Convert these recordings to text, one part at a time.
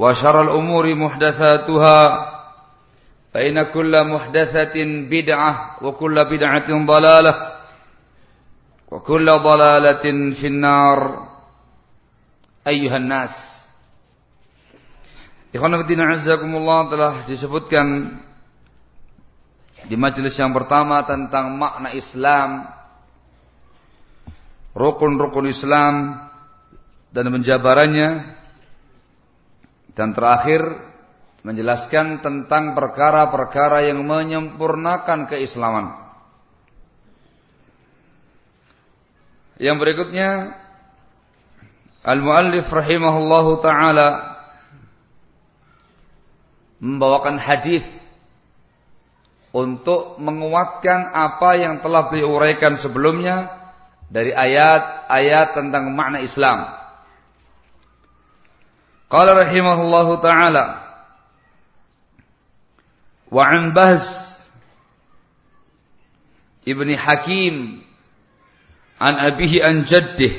وشر الأمور محدثاتها فإن كل محدثة بدعة وكل بدعة ضلالة وكل ضلالة في النار أيها الناس Ikhwanuddin Azzakumullah telah disebutkan di majelis yang pertama tentang makna Islam, rukun-rukun Islam dan menjabarannya dan terakhir menjelaskan tentang perkara-perkara yang menyempurnakan keislaman. Yang berikutnya Al-Muallif rahimahullahu taala membawakan hadis untuk menguatkan apa yang telah beliau uraikan sebelumnya dari ayat-ayat tentang makna Islam. قال رحمه الله تعالى وعن بهز ابن حكيم عن أبيه عن جده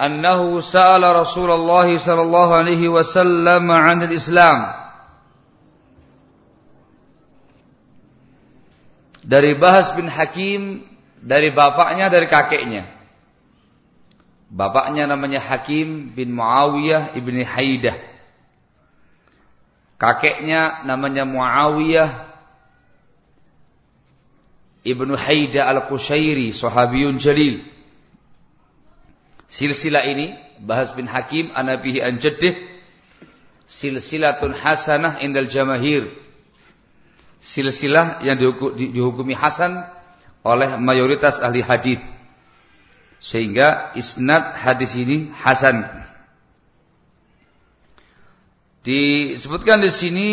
أنه سأل رسول الله صلى الله عليه وسلم عن الإسلام dari Bahas bin Hakim dari bapaknya dari kakeknya Bapaknya namanya Hakim bin Muawiyah ibni Haidah. Kakeknya namanya Muawiyah ibnu Haidah al-Qushairi, sahabiyun jalil. Silsilah ini, Bahas bin Hakim, anabihi an jaddih, silsilatun hasanah indal jamahir. Silsilah yang dihukumi hasan oleh mayoritas ahli hadis. Sehingga isnad hadis ini hasan. Disebutkan di sini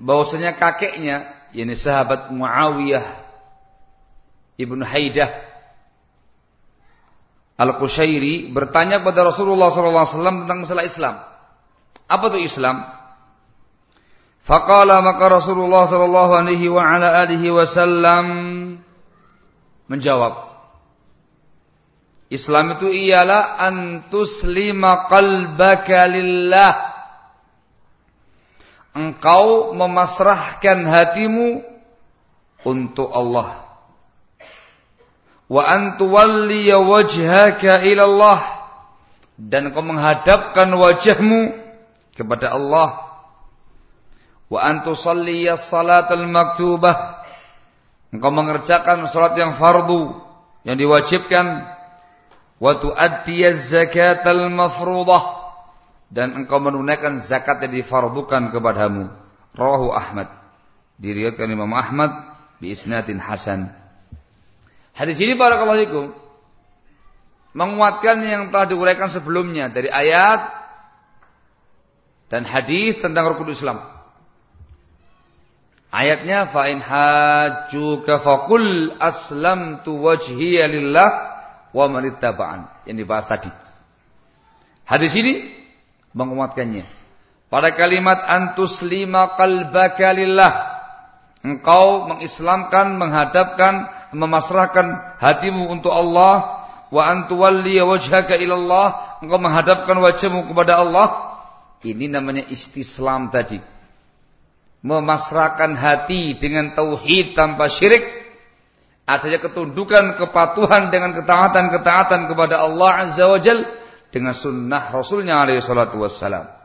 bahwasanya kakeknya yakni sahabat Muawiyah Ibnu Haidah Al-Qushairi bertanya kepada Rasulullah SAW tentang masalah Islam. Apa itu Islam? Faqala maka Rasulullah sallallahu menjawab Islam itu ialah antuslima qalbaka lillah. Engkau memasrahkan hatimu untuk Allah. Wa antuwalliya wajhaka ila Allah. Dan engkau menghadapkan wajahmu kepada Allah. Wa antusalliya salatal maktubah. Engkau mengerjakan salat yang fardu yang diwajibkan wa tu'addiyaz zakatal mafruḍah dan engkau menunaikan zakat yang difardukan kepadamu. Rawahu Ahmad. Diriwayatkan Imam Ahmad bi isnadin hasan. Hadis ini barakallahu fikum menguatkan yang telah diuraikan sebelumnya dari ayat dan hadis tentang rukun Islam. Ayatnya fa in hajjuka faqul aslamtu wajhiya lillah wa man yang dibahas tadi. Hadis ini menguatkannya. Pada kalimat antuslima qalbaka lillah. Engkau mengislamkan, menghadapkan, memasrahkan hatimu untuk Allah. Wa antuwalli wajhaka ilallah. Engkau menghadapkan wajahmu kepada Allah. Ini namanya istislam tadi. Memasrahkan hati dengan tauhid tanpa syirik adanya ketundukan kepatuhan dengan ketaatan-ketaatan kepada Allah azza wajal dengan sunnah rasulnya alaihi salatu wassalam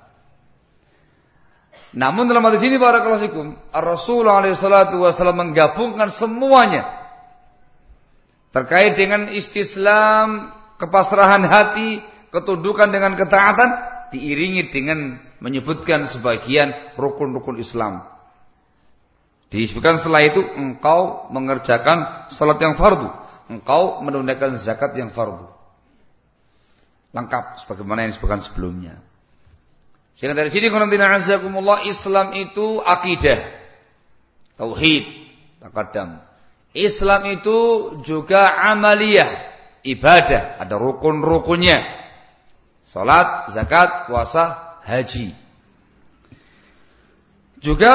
namun dalam hadis ini barakallahu fikum Rasul alaihi salatu wassalam menggabungkan semuanya terkait dengan istislam, kepasrahan hati, ketundukan dengan ketaatan diiringi dengan menyebutkan sebagian rukun-rukun Islam. Disebutkan setelah itu engkau mengerjakan salat yang fardu, engkau menunaikan zakat yang fardu. Lengkap sebagaimana yang disebutkan sebelumnya. Sehingga dari sini qantina azakumullah Islam itu akidah, tauhid, takadam. Islam itu juga amaliyah, ibadah, ada rukun-rukunnya. Salat, zakat, puasa, haji. Juga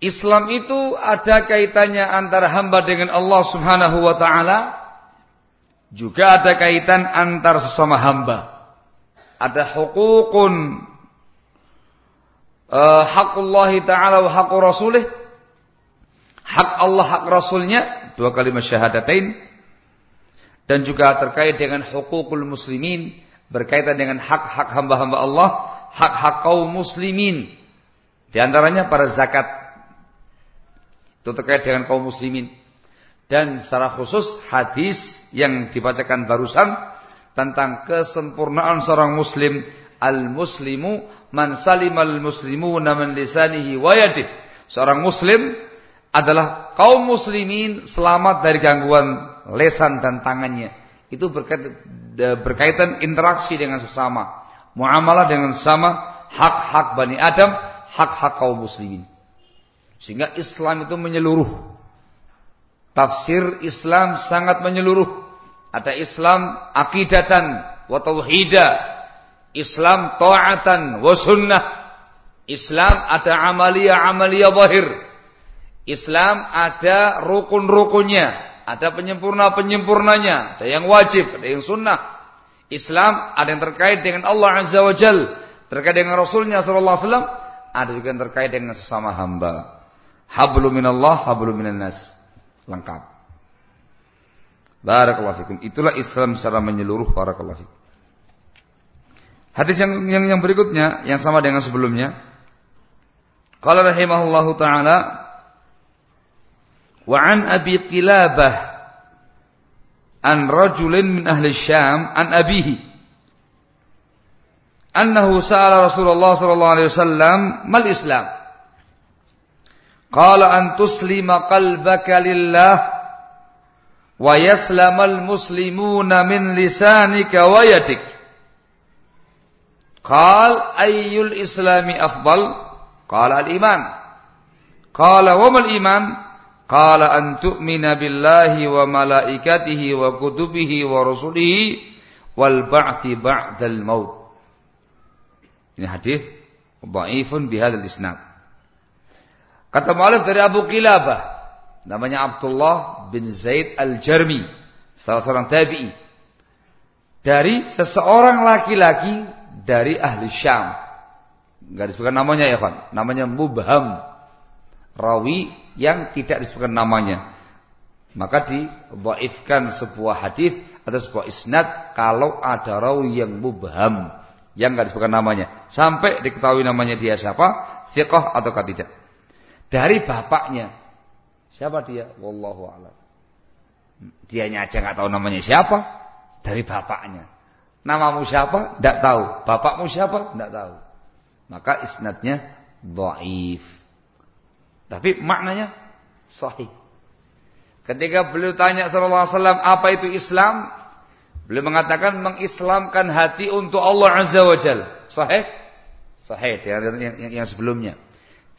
Islam itu ada kaitannya antara hamba dengan Allah Subhanahu wa taala, juga ada kaitan antar sesama hamba. Ada hukukun uh, hakullahi taala wa hakku rasulih hak Allah, hak Rasulnya, dua kalimat syahadatain, dan juga terkait dengan hukukul muslimin, berkaitan dengan hak-hak hamba-hamba Allah, hak-hak kaum muslimin, di antaranya para zakat. Itu terkait dengan kaum muslimin. Dan secara khusus hadis yang dibacakan barusan tentang kesempurnaan seorang muslim al-muslimu man salimal muslimuna min lisanihi wa yadihi. Seorang muslim adalah kaum muslimin selamat dari gangguan lesan dan tangannya. Itu berkaitan, berkaitan interaksi dengan sesama. Muamalah dengan sesama, hak-hak Bani Adam, hak-hak kaum muslimin. Sehingga Islam itu menyeluruh. Tafsir Islam sangat menyeluruh. Ada Islam akidatan wa tauhida. Islam ta'atan wa sunnah. Islam ada amalia-amalia zahir. Islam ada rukun-rukunnya, ada penyempurna-penyempurnanya, ada yang wajib, ada yang sunnah. Islam ada yang terkait dengan Allah Azza wa Jal, terkait dengan Rasulnya Sallallahu Alaihi ada juga yang terkait dengan sesama hamba hablu minallah, hablu minannas. Lengkap. Barakallahu fikum. Itulah Islam secara menyeluruh barakallahu fikum. Hadis yang, yang yang berikutnya yang sama dengan sebelumnya. Qala rahimahullahu taala wa an Abi Qilabah an rajulin min ahli Syam an abihi annahu sa'ala Rasulullah sallallahu alaihi wasallam mal Islam قال أن تسلم قلبك لله ويسلم المسلمون من لسانك ويدك قال أي الإسلام أفضل قال الإيمان قال وما الإيمان wa malaikatihi wa kutubihi wa rusulihi wal ba'thi ba'dal maut. Ini hadis dhaifun bihadzal isnad. Kata mu'alif dari Abu Qilabah namanya Abdullah bin Zaid Al-Jarmi, salah seorang tabi'i. Dari seseorang laki-laki dari ahli Syam. Enggak disebutkan namanya ya, kan? Namanya Mubham. Rawi yang tidak disebutkan namanya. Maka didhaifkan sebuah hadis atau sebuah isnad kalau ada rawi yang mubham yang enggak disebutkan namanya sampai diketahui namanya dia siapa, thiqah atau tidak. Dari bapaknya. Siapa dia? Wallahu a'lam. Dianya aja enggak tahu namanya siapa dari bapaknya. Namamu siapa? Tidak tahu. Bapakmu siapa? Tidak tahu. Maka isnadnya dhaif. Tapi maknanya sahih. Ketika beliau tanya sallallahu alaihi wasallam apa itu Islam? Beliau mengatakan mengislamkan hati untuk Allah Azza wa Jalla. Sahih? Sahih yang, yang, yang sebelumnya.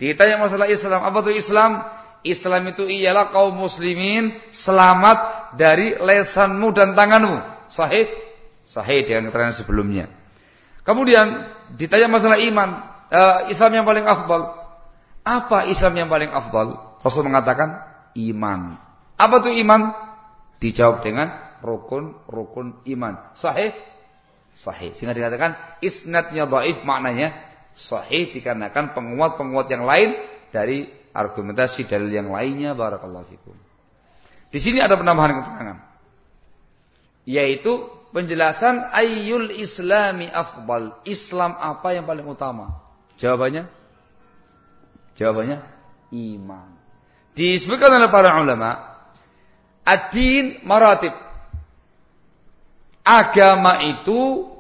Ditanya masalah Islam, apa itu Islam? Islam itu ialah kaum muslimin selamat dari lesanmu dan tanganmu. Sahih? Sahih dengan keterangan sebelumnya. Kemudian ditanya masalah iman, uh, Islam yang paling afdal. Apa Islam yang paling afdal? Rasul mengatakan iman. Apa itu iman? Dijawab dengan rukun-rukun iman. Sahih? Sahih. Sehingga dikatakan isnadnya dhaif maknanya sahih dikarenakan penguat-penguat yang lain dari argumentasi dalil yang lainnya barakallahu fikum. Di sini ada penambahan keterangan. Yaitu penjelasan ayyul islami afdal. Islam apa yang paling utama? Jawabannya? Jawabannya iman. Disebutkan oleh para ulama, ad-din maratib. Agama itu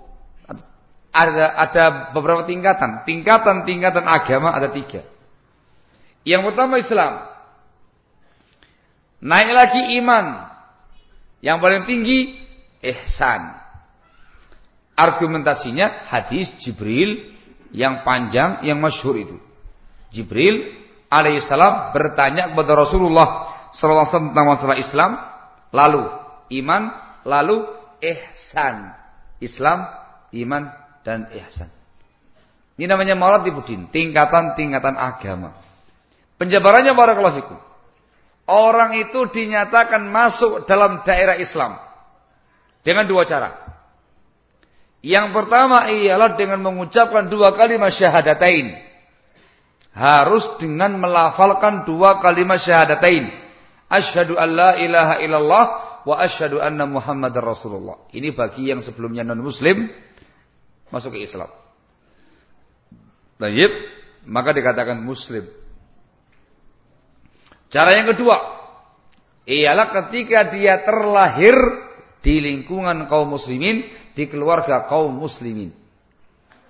ada ada beberapa tingkatan. Tingkatan-tingkatan agama ada tiga. Yang pertama Islam. Naik lagi iman. Yang paling tinggi ihsan. Argumentasinya hadis Jibril yang panjang yang masyhur itu. Jibril alaihissalam bertanya kepada Rasulullah sallallahu tentang masalah Islam, lalu iman, lalu ihsan. Islam, iman dan ihsan. Ini namanya maratibudin, tingkatan-tingkatan agama. Penjabarannya barakallahu fikum. Orang itu dinyatakan masuk dalam daerah Islam dengan dua cara. Yang pertama ialah dengan mengucapkan dua kalimat syahadatain. Harus dengan melafalkan dua kalimat syahadatain. Asyhadu an la ilaha illallah wa asyhadu anna muhammadar rasulullah. Ini bagi yang sebelumnya non muslim masuk ke Islam. Tayyib, maka dikatakan muslim. Cara yang kedua ialah ketika dia terlahir di lingkungan kaum muslimin, di keluarga kaum muslimin.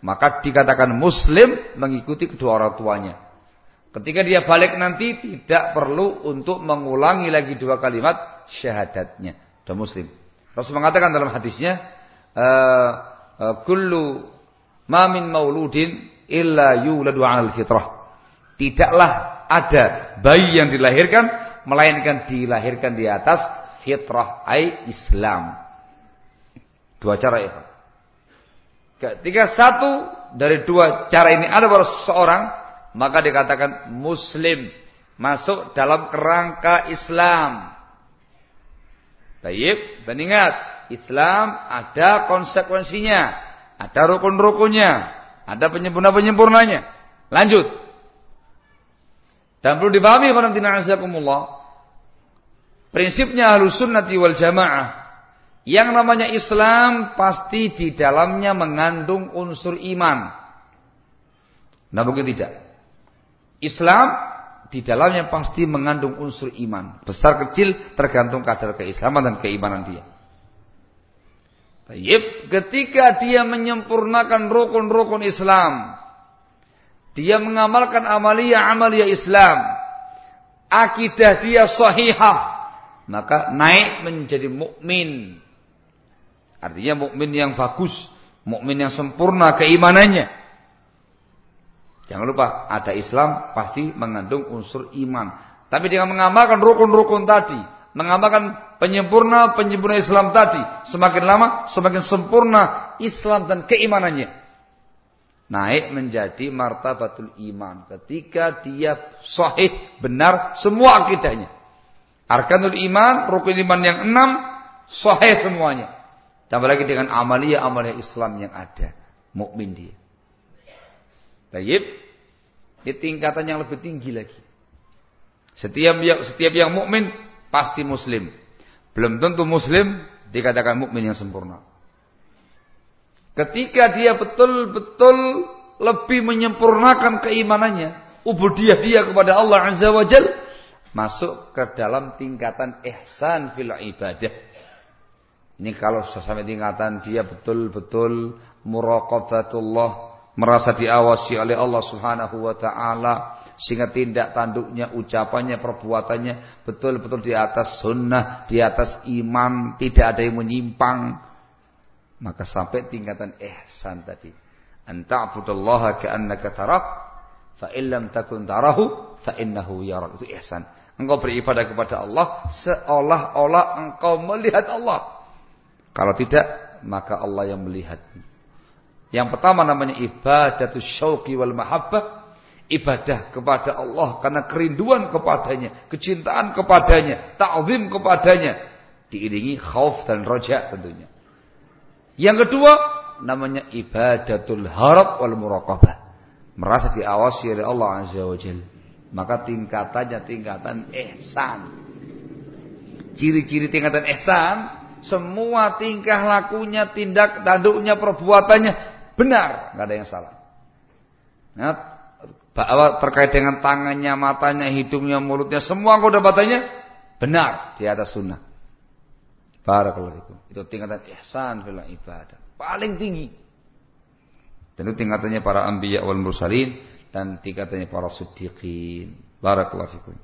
Maka dikatakan muslim mengikuti kedua orang tuanya. Ketika dia balik nanti tidak perlu untuk mengulangi lagi dua kalimat syahadatnya. Dan muslim. Rasul mengatakan dalam hadisnya, uh, kullu ma min mauludin illa yuladu 'alal fitrah. Tidaklah ada bayi yang dilahirkan melainkan dilahirkan di atas fitrah ai Islam. Dua cara itu. Ketika satu dari dua cara ini ada pada seseorang, maka dikatakan muslim masuk dalam kerangka Islam. Baik, dan ingat, Islam ada konsekuensinya, ada rukun-rukunnya, ada penyempurna-penyempurnanya. Lanjut. Dan perlu dipahami azakumullah, Prinsipnya ahlu sunnati wal jamaah. Yang namanya Islam pasti di dalamnya mengandung unsur iman. Nah mungkin tidak. Islam di dalamnya pasti mengandung unsur iman. Besar kecil tergantung kadar keislaman dan keimanan dia. Tayyib, ketika dia menyempurnakan rukun-rukun Islam, dia mengamalkan amalia-amalia Islam, akidah dia sahihah, maka naik menjadi mukmin. Artinya mukmin yang bagus, mukmin yang sempurna keimanannya. Jangan lupa ada Islam pasti mengandung unsur iman. Tapi dengan mengamalkan rukun-rukun tadi, mengamalkan penyempurna penyempurna Islam tadi, semakin lama semakin sempurna Islam dan keimanannya. Naik menjadi martabatul iman ketika dia sahih benar semua akidahnya. Arkanul iman, rukun iman yang enam, sahih semuanya. Tambah lagi dengan amalia-amalia Islam yang ada. Mukmin dia. Baik. Di tingkatan yang lebih tinggi lagi. Setiap setiap yang mukmin pasti muslim. Belum tentu muslim dikatakan mukmin yang sempurna. Ketika dia betul-betul lebih menyempurnakan keimanannya, ubudiyah dia kepada Allah Azza wa Jalla masuk ke dalam tingkatan ihsan fil ibadah Ini kalau sampai tingkatan dia betul-betul muraqabatullah, merasa diawasi oleh Allah Subhanahu wa taala sehingga tindak tanduknya, ucapannya, perbuatannya betul-betul di atas sunnah, di atas iman, tidak ada yang menyimpang. Maka sampai tingkatan ihsan tadi. Anta'budallaha ka'annaka tarak fa illam takun tarahu fa innahu yarak. Itu ihsan. Engkau beribadah kepada Allah seolah-olah engkau melihat Allah. Kalau tidak, maka Allah yang melihat. Yang pertama namanya ibadatus syauqi wal mahabbah. Ibadah kepada Allah karena kerinduan kepadanya, kecintaan kepadanya, ta'zim kepadanya. Diiringi khauf dan roja tentunya. Yang kedua namanya ibadatul harap wal muraqabah. Merasa diawasi oleh Allah Azza wa Jalla. Maka tingkatannya tingkatan ihsan. Ciri-ciri tingkatan ihsan semua tingkah lakunya, tindak tanduknya, perbuatannya benar, nggak ada yang salah. Nah, bahwa terkait dengan tangannya, matanya, hidungnya, mulutnya, semua batannya benar di atas sunnah. Barakallahu itu. Itu tingkatan ihsan fil ibadah. Paling tinggi. Dan itu tingkatannya para anbiya wal mursalin dan tingkatannya para siddiqin. Barakallahu fikum.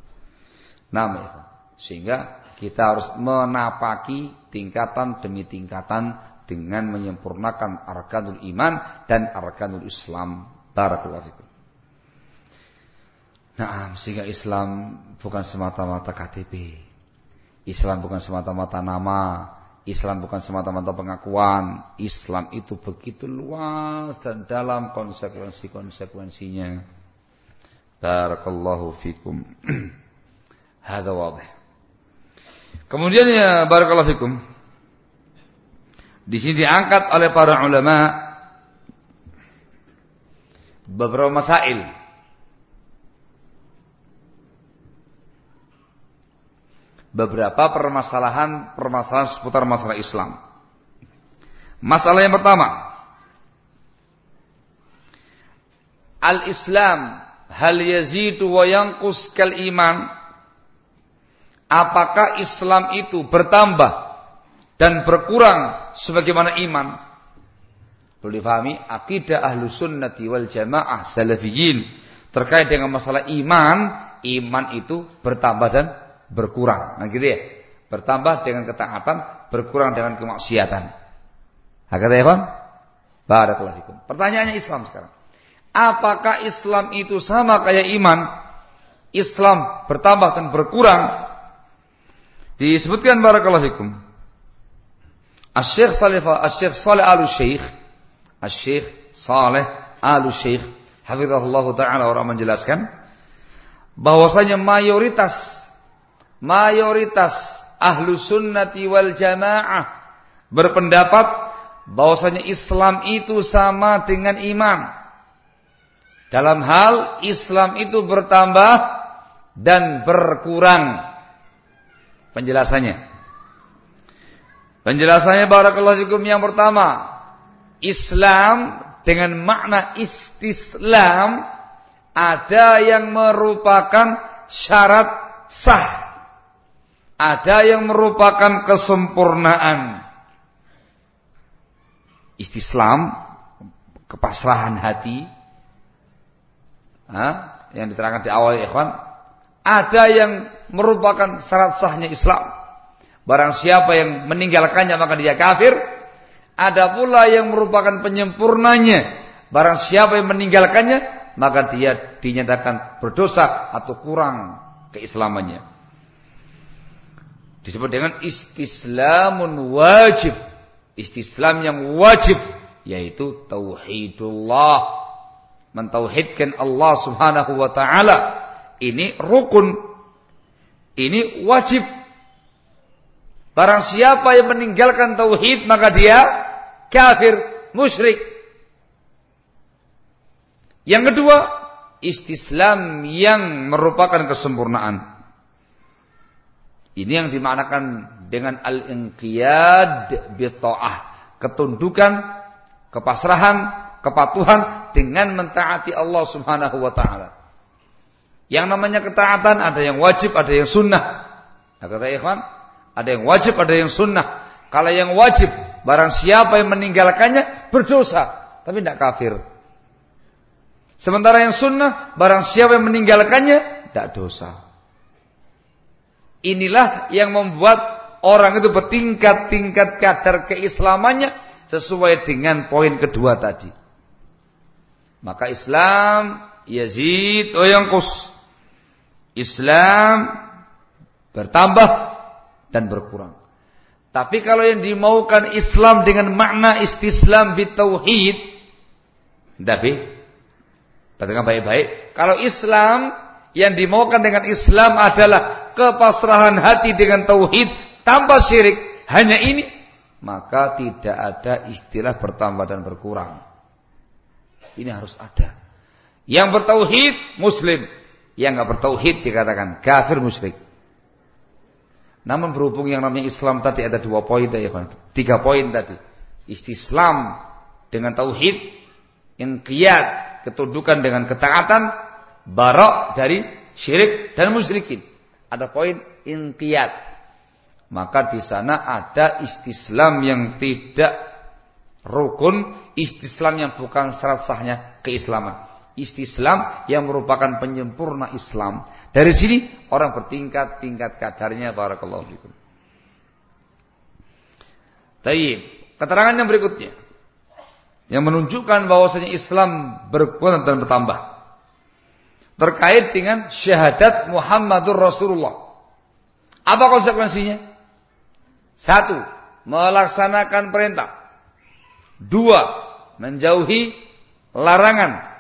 Nama Sehingga kita harus menapaki tingkatan demi tingkatan dengan menyempurnakan arkanul iman dan arkanul Islam. Barakallahu fikum. Nah, sehingga Islam bukan semata-mata KTP. Islam bukan semata-mata nama. Islam bukan semata-mata pengakuan. Islam itu begitu luas dan dalam konsekuensi-konsekuensinya. Barakallahu fikum. Hada wadih. Kemudian ya barakallahu fikum. Di sini diangkat oleh para ulama beberapa masail. Beberapa permasalahan-permasalahan seputar masalah Islam. Masalah yang pertama. Al-Islam hal yazidu wa yanqus kal iman Apakah Islam itu bertambah dan berkurang sebagaimana iman? Perlu difahami akidah ahlu sunnati wal jamaah salafiyin terkait dengan masalah iman, iman itu bertambah dan berkurang. Nah gitu ya. Bertambah dengan ketaatan, berkurang dengan kemaksiatan. Hakata ya kan? Barakallahu Pertanyaannya Islam sekarang. Apakah Islam itu sama kayak iman? Islam bertambah dan berkurang Disebutkan barakallahu fikum. Asy-Syaikh Salih Asy-Syaikh Salih Al-Syekh Asy-Syaikh Saleh Al-Syekh hafizahullah taala orang menjelaskan bahwasanya mayoritas mayoritas ahlu sunnati wal jamaah berpendapat bahwasanya Islam itu sama dengan iman dalam hal Islam itu bertambah dan berkurang penjelasannya. Penjelasannya barakallahu fikum yang pertama, Islam dengan makna istislam ada yang merupakan syarat sah. Ada yang merupakan kesempurnaan. Istislam kepasrahan hati. Ha? yang diterangkan di awal ikhwan ada yang merupakan syarat sahnya Islam. Barang siapa yang meninggalkannya maka dia kafir. Ada pula yang merupakan penyempurnanya. Barang siapa yang meninggalkannya maka dia dinyatakan berdosa atau kurang keislamannya. Disebut dengan istislamun wajib. Istislam yang wajib yaitu tauhidullah. Mentauhidkan Allah Subhanahu wa taala. Ini rukun ini wajib. Barang siapa yang meninggalkan tauhid maka dia kafir, musyrik. Yang kedua, istislam yang merupakan kesempurnaan. Ini yang dimaknakan dengan al-inqiyad bita'ah. Ketundukan, kepasrahan, kepatuhan dengan mentaati Allah Subhanahu wa taala. Yang namanya ketaatan ada yang wajib, ada yang sunnah. Nah, kata ikhwan, ada yang wajib, ada yang sunnah. Kalau yang wajib, barang siapa yang meninggalkannya berdosa, tapi tidak kafir. Sementara yang sunnah, barang siapa yang meninggalkannya tidak dosa. Inilah yang membuat orang itu bertingkat-tingkat kadar keislamannya sesuai dengan poin kedua tadi. Maka Islam yazid wa yanqus. Islam bertambah dan berkurang. Tapi kalau yang dimaukan Islam dengan makna istislam bitauhid, tapi perhatikan baik-baik. Kalau Islam yang dimaukan dengan Islam adalah kepasrahan hati dengan tauhid tanpa syirik, hanya ini, maka tidak ada istilah bertambah dan berkurang. Ini harus ada. Yang bertauhid muslim, yang nggak bertauhid dikatakan kafir musyrik. Namun berhubung yang namanya Islam tadi ada dua poin ya tiga poin tadi. Istislam dengan tauhid, yang kiat ketundukan dengan ketaatan, barok dari syirik dan musyrikin. Ada poin inqiyat. Maka di sana ada istislam yang tidak rukun, istislam yang bukan syarat sahnya keislaman istislam yang merupakan penyempurna Islam. Dari sini orang bertingkat-tingkat kadarnya barakallahu fikum. Taib. Keterangan yang berikutnya yang menunjukkan bahwasanya Islam berkurang dan bertambah terkait dengan syahadat Muhammadur Rasulullah. Apa konsekuensinya? Satu, melaksanakan perintah. Dua, menjauhi larangan.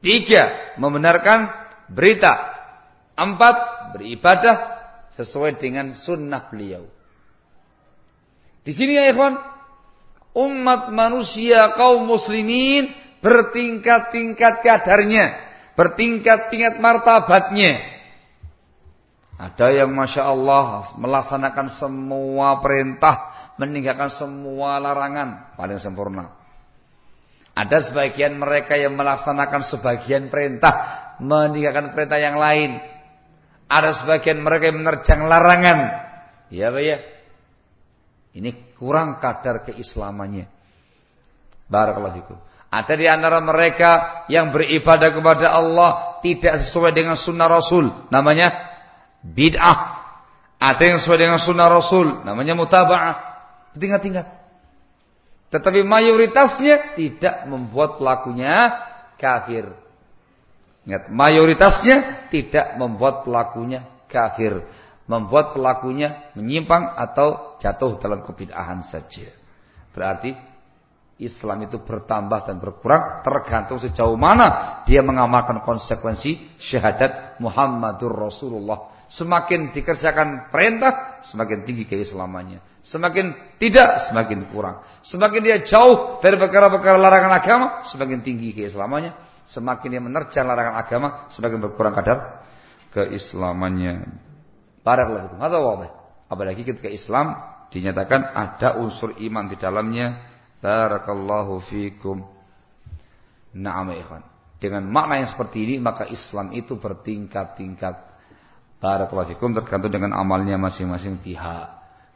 Tiga, membenarkan berita. Empat, beribadah sesuai dengan sunnah beliau. Di sini ya ikhwan, umat manusia kaum muslimin bertingkat-tingkat kadarnya, bertingkat-tingkat martabatnya. Ada yang masya Allah melaksanakan semua perintah, meninggalkan semua larangan, paling sempurna. Ada sebagian mereka yang melaksanakan sebagian perintah, meninggalkan perintah yang lain. Ada sebagian mereka yang menerjang larangan. Ya, Pak ya. Ini kurang kadar keislamannya. Barakallahu fikum. Ada di antara mereka yang beribadah kepada Allah tidak sesuai dengan sunnah Rasul. Namanya bid'ah. Ada yang sesuai dengan sunnah Rasul. Namanya mutaba'ah. Tingkat-tingkat. Tetapi mayoritasnya tidak membuat pelakunya kafir. Ingat, mayoritasnya tidak membuat pelakunya kafir. Membuat pelakunya menyimpang atau jatuh dalam kebid'ahan saja. Berarti Islam itu bertambah dan berkurang tergantung sejauh mana dia mengamalkan konsekuensi syahadat Muhammadur Rasulullah Semakin dikerjakan perintah, semakin tinggi keislamannya. Semakin tidak, semakin kurang. Semakin dia jauh dari perkara-perkara larangan agama, semakin tinggi keislamannya. Semakin dia menerjang larangan agama, semakin berkurang kadar keislamannya. Barakallahu apa? Apalagi ketika Islam dinyatakan ada unsur iman di dalamnya. Barakallahu fikum. Na'am ya ikhwan. Dengan makna yang seperti ini maka Islam itu bertingkat-tingkat Barakallahu fikum tergantung dengan amalnya masing-masing pihak.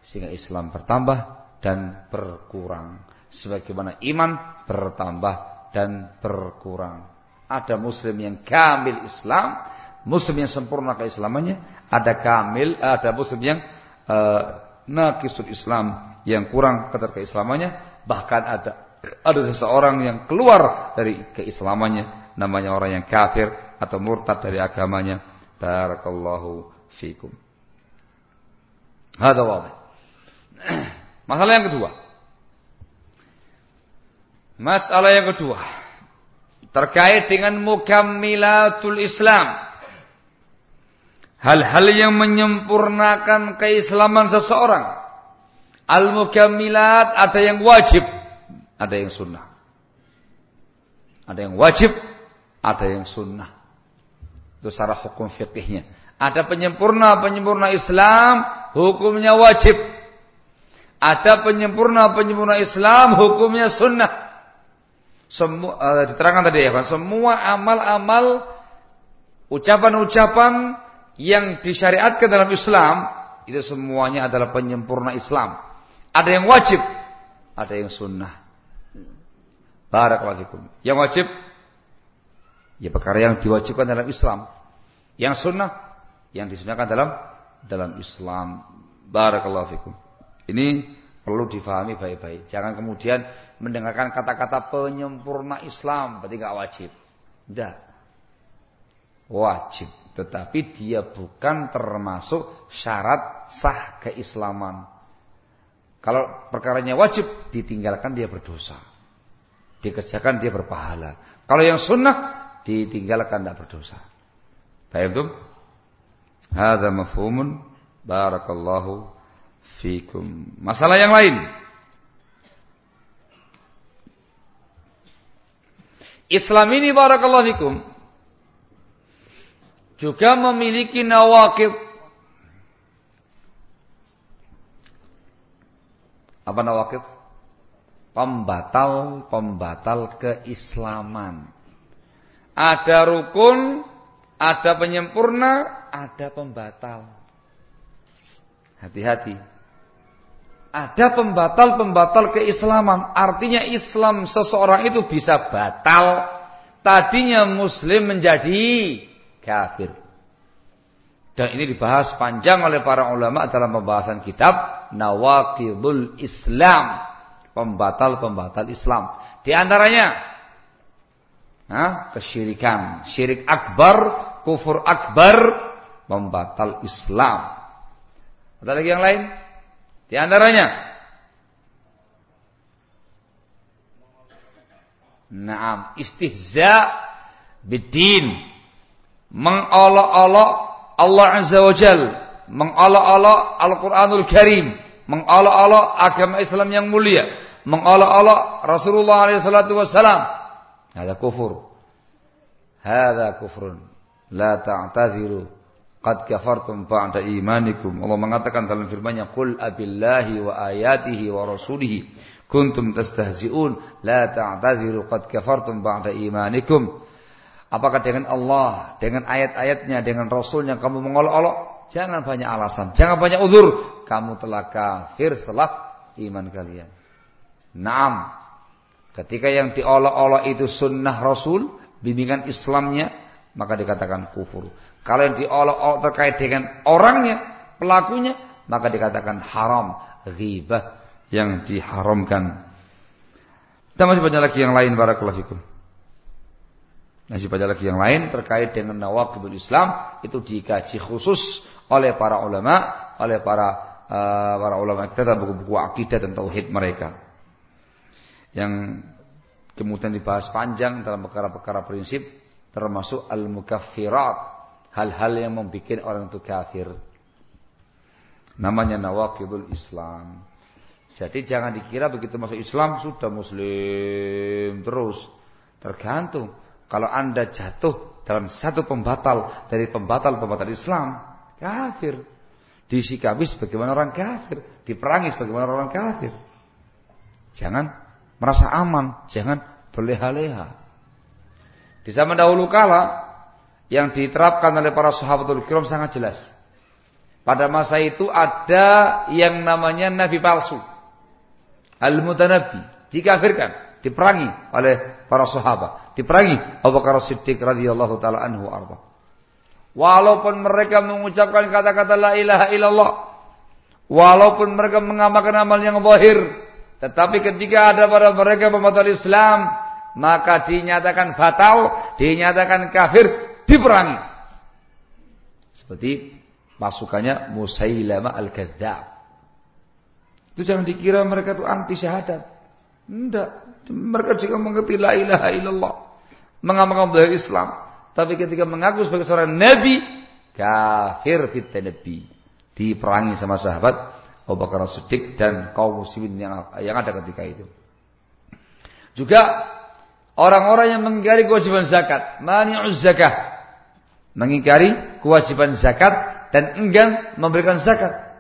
Sehingga Islam bertambah dan berkurang. Sebagaimana iman bertambah dan berkurang. Ada muslim yang kamil Islam, muslim yang sempurna keislamannya, ada kamil, ada muslim yang uh, naqisul Islam yang kurang kadar keislamannya, bahkan ada ada seseorang yang keluar dari keislamannya, namanya orang yang kafir atau murtad dari agamanya Barakallahu fikum. Hada wadih. Masalah yang kedua. Masalah yang kedua. Terkait dengan mukammilatul Islam. Hal-hal yang menyempurnakan keislaman seseorang. Al-mukammilat ada yang wajib. Ada yang sunnah. Ada yang wajib. Ada yang sunnah. Itu secara hukum fikihnya. Ada penyempurna-penyempurna Islam, hukumnya wajib. Ada penyempurna-penyempurna Islam, hukumnya sunnah. Semua uh, diterangkan tadi ya, kan? Semua amal-amal ucapan-ucapan yang disyariatkan dalam Islam itu semuanya adalah penyempurna Islam. Ada yang wajib, ada yang sunnah. Barakallahu fikum. Yang wajib ya perkara yang diwajibkan dalam Islam. Yang sunnah yang disunahkan dalam dalam Islam. Barakallahu fikum. Ini perlu difahami baik-baik. Jangan kemudian mendengarkan kata-kata penyempurna Islam berarti enggak wajib. Tidak. Wajib, tetapi dia bukan termasuk syarat sah keislaman. Kalau perkaranya wajib ditinggalkan dia berdosa. Dikerjakan dia berpahala. Kalau yang sunnah ditinggalkan tidak berdosa. Baik itu? Hada mafhumun barakallahu fikum. Masalah yang lain. Islam ini barakallahu fikum juga memiliki nawakib Apa nawakib? Pembatal-pembatal keislaman. Ada rukun, ada penyempurna, ada pembatal. Hati-hati. Ada pembatal-pembatal keislaman. Artinya Islam seseorang itu bisa batal. Tadinya muslim menjadi kafir. Dan ini dibahas panjang oleh para ulama dalam pembahasan kitab nawaqidul Islam, pembatal-pembatal Islam. Di antaranya ha, kesyirikan, syirik akbar, kufur akbar, pembatal Islam. Ada lagi yang lain? Di antaranya Naam, istihza bidin. Mengolok-olok Allah Azza wa Jal. Mengolok-olok Al-Quranul Karim mengolok-olok agama Islam yang mulia, mengolok-olok Rasulullah SAW. Ada kufur. Hada kufrun. La ta'tadhiru. Qad kafartum ba'da imanikum. Allah mengatakan dalam firman-Nya, "Qul abillahi wa ayatihi wa rasulihi kuntum tastahzi'un la ta'tadhiru qad kafartum ba'da imanikum." Apakah dengan Allah, dengan ayat-ayatnya, dengan Rasulnya kamu mengolok-olok? Jangan banyak alasan, jangan banyak uzur. Kamu telah kafir setelah iman kalian. Naam. Ketika yang diolok-olok itu sunnah Rasul, bimbingan Islamnya, maka dikatakan kufur. Kalau yang diolok-olok terkait dengan orangnya, pelakunya, maka dikatakan haram, ghibah yang diharamkan. Dan masih banyak lagi yang lain barakallahu fikum. Masih banyak lagi yang lain terkait dengan nawaqidul Islam itu dikaji khusus oleh para ulama, oleh para uh, para ulama kita dalam buku-buku akidah dan tauhid mereka. Yang kemudian dibahas panjang dalam perkara-perkara prinsip termasuk al-mukaffirat, hal-hal yang membuat orang itu kafir. Namanya nawaqidul Islam. Jadi jangan dikira begitu masuk Islam sudah muslim terus. Tergantung. Kalau Anda jatuh dalam satu pembatal dari pembatal-pembatal Islam, Kafir. Disikapi sebagaimana orang kafir. Diperangi sebagaimana orang kafir. Jangan merasa aman. Jangan berleha-leha. Di zaman dahulu kala. Yang diterapkan oleh para sahabatul kiram sangat jelas. Pada masa itu ada yang namanya nabi palsu. Al-mutanabbi. Dikafirkan. Diperangi oleh para sahabat. Diperangi Abu Bakar Siddiq radhiyallahu taala anhu arba. Walaupun mereka mengucapkan kata-kata la ilaha illallah. Walaupun mereka mengamalkan amal yang zahir. Tetapi ketika ada pada mereka pembatal Islam. Maka dinyatakan batal. Dinyatakan kafir. Diperangi. Seperti pasukannya Musailama al-Kadzab. Itu jangan dikira mereka itu anti syahadat. Tidak. Mereka juga mengerti la ilaha illallah. Mengamalkan Islam. Tapi ketika mengaku sebagai seorang nabi, kafir fit nabi. Diperangi sama sahabat Abu Bakar Siddiq dan kaum muslimin yang ada ketika itu. Juga orang-orang yang mengingkari kewajiban zakat, mani'uz zakah. Mengingkari kewajiban zakat dan enggan memberikan zakat.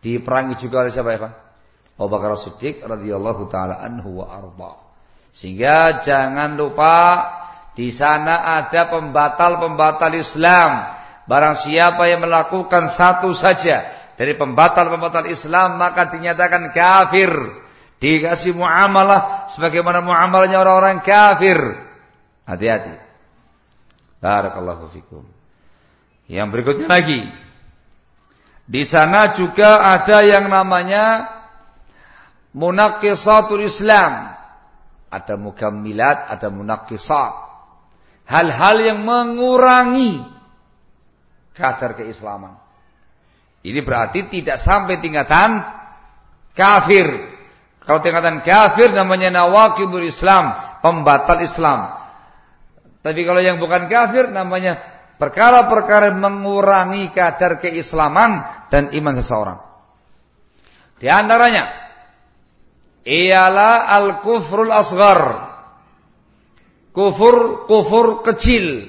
Diperangi juga oleh siapa ya, Abu Bakar Siddiq radhiyallahu taala anhu wa arba. Sehingga jangan lupa di sana ada pembatal-pembatal Islam. Barang siapa yang melakukan satu saja dari pembatal-pembatal Islam maka dinyatakan kafir. Dikasih muamalah sebagaimana muamalahnya orang-orang kafir. Hati-hati. Barakallahu fikum. Yang berikutnya lagi. Di sana juga ada yang namanya munaqqisatul Islam. Ada mukammilat, ada munaqqisat. Hal-hal yang mengurangi kadar keislaman. Ini berarti tidak sampai tingkatan kafir. Kalau tingkatan kafir namanya nawakibul Islam, pembatal Islam. Tapi kalau yang bukan kafir namanya perkara-perkara mengurangi kadar keislaman dan iman seseorang. Di antaranya ialah al-kufrul asghar. Kufur kufur kecil.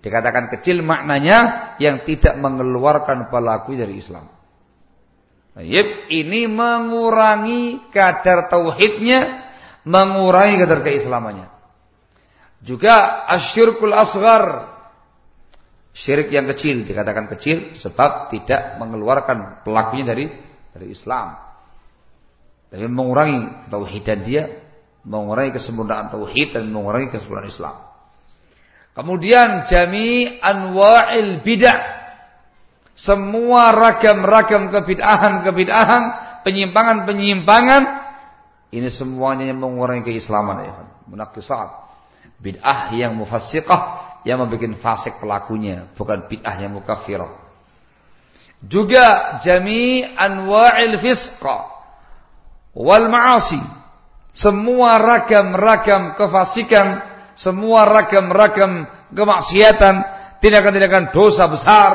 Dikatakan kecil maknanya yang tidak mengeluarkan pelaku dari Islam. Yep, ini mengurangi kadar tauhidnya, mengurangi kadar keislamannya. Juga asyirkul asghar. Syirik yang kecil dikatakan kecil sebab tidak mengeluarkan pelakunya dari dari Islam. Tapi mengurangi tauhidan dia, mengurangi kesempurnaan tauhid dan mengurangi kesempurnaan Islam. Kemudian jami anwa'il bid'ah. Semua ragam-ragam kebid'ahan-kebid'ahan, penyimpangan-penyimpangan ini semuanya yang mengurangi keislaman ya. Munakisat bid'ah yang mufassiqah yang membuat fasik pelakunya, bukan bid'ah yang mukaffirah. Juga jami anwa'il fisqa wal ma'asi. Semua ragam-ragam kefasikan, semua ragam-ragam kemaksiatan, tindakan-tindakan dosa besar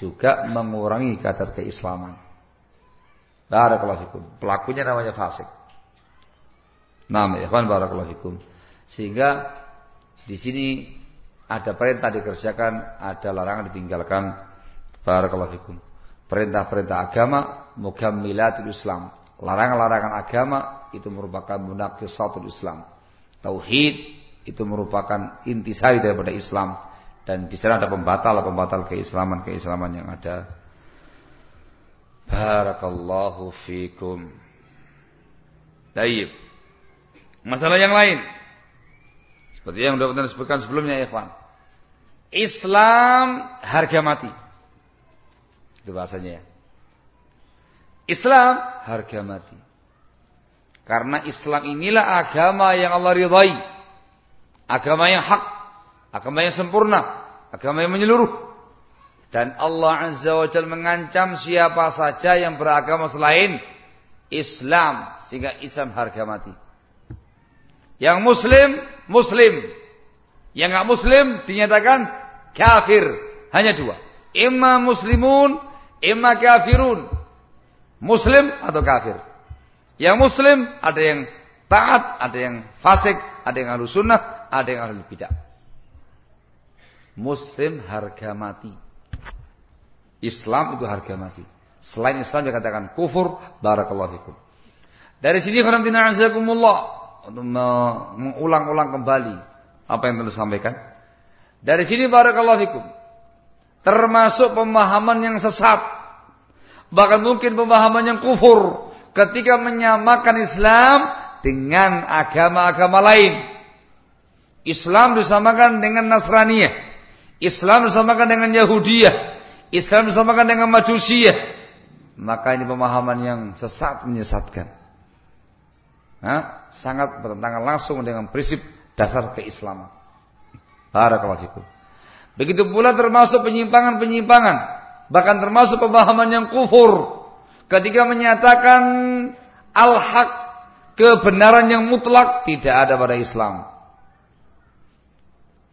juga mengurangi kadar keislaman. Barakallahu fikum. Pelakunya namanya fasik. Nama ya barakallahu fikum. Sehingga di sini ada perintah dikerjakan, ada larangan ditinggalkan. Barakallahu fikum. Perintah-perintah agama mukammilatul Islam. Larangan-larangan agama itu merupakan munaqisatul Islam. Tauhid itu merupakan intisari daripada Islam dan di sana ada pembatal-pembatal keislaman-keislaman yang ada. Barakallahu fikum. Taib. Masalah yang lain. Seperti yang sudah pernah disebutkan sebelumnya ya ikhwan. Islam harga mati. Itu bahasanya ya. Islam harga mati. Karena Islam inilah agama yang Allah ridhai. Agama yang hak. Agama yang sempurna. Agama yang menyeluruh. Dan Allah Azza wa Jal mengancam siapa saja yang beragama selain Islam. Sehingga Islam harga mati. Yang muslim, muslim. Yang nggak muslim dinyatakan kafir. Hanya dua. Imma muslimun, imma kafirun. Muslim atau kafir. Yang muslim ada yang taat, ada yang fasik, ada yang ahlu sunnah, ada yang ahlu bidah. Muslim harga mati. Islam itu harga mati. Selain Islam dikatakan kufur, barakallahu fikum. Dari sini karantina azakumullah untuk mengulang-ulang kembali apa yang telah disampaikan. Dari sini barakallahu fikum. Termasuk pemahaman yang sesat. Bahkan mungkin pemahaman yang kufur ketika menyamakan Islam dengan agama-agama lain. Islam disamakan dengan Nasraniyah. Islam disamakan dengan Yahudiyah. Islam disamakan dengan Majusiyah. Maka ini pemahaman yang sesat menyesatkan. Nah, sangat bertentangan langsung dengan prinsip dasar keislaman. Barakallahu fikum. Begitu pula termasuk penyimpangan-penyimpangan, bahkan termasuk pemahaman yang kufur ketika menyatakan al-haq kebenaran yang mutlak tidak ada pada Islam.